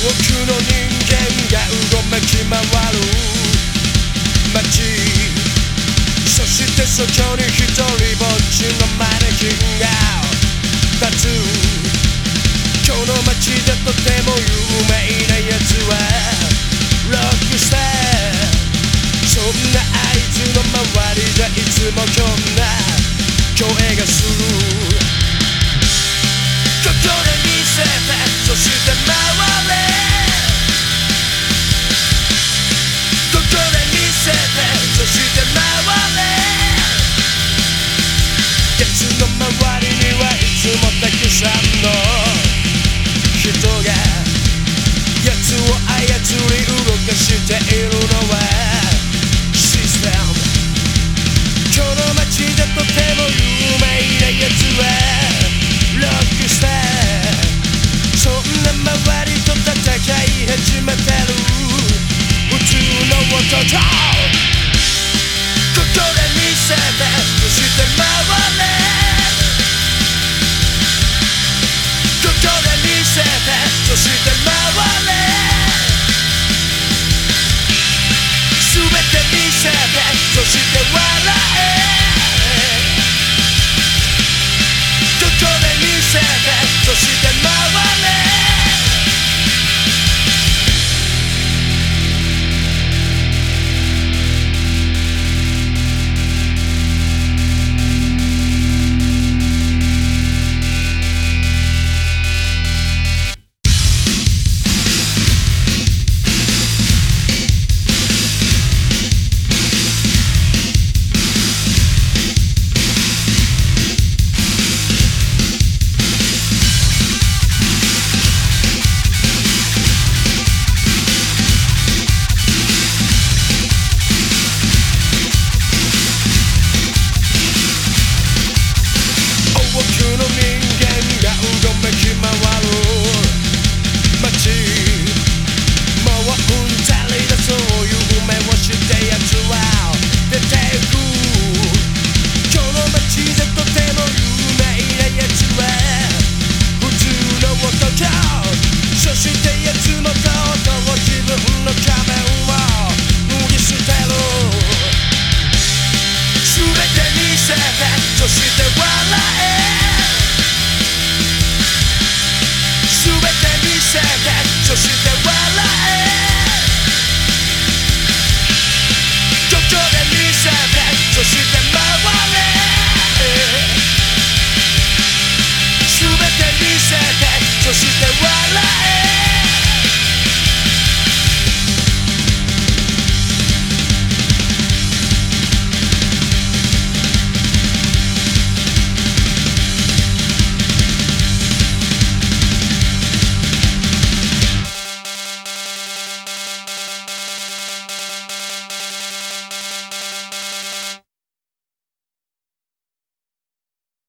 多の人間がうごめき回る。街。そしてそこに一人ぼっちのマネキンが立つ。この街でとても有名なやつはロックスター。そんなあいつの周りでいつもこんな声がする。それ見せてそして回れここで見せてそして回れ全て見せてそしてれ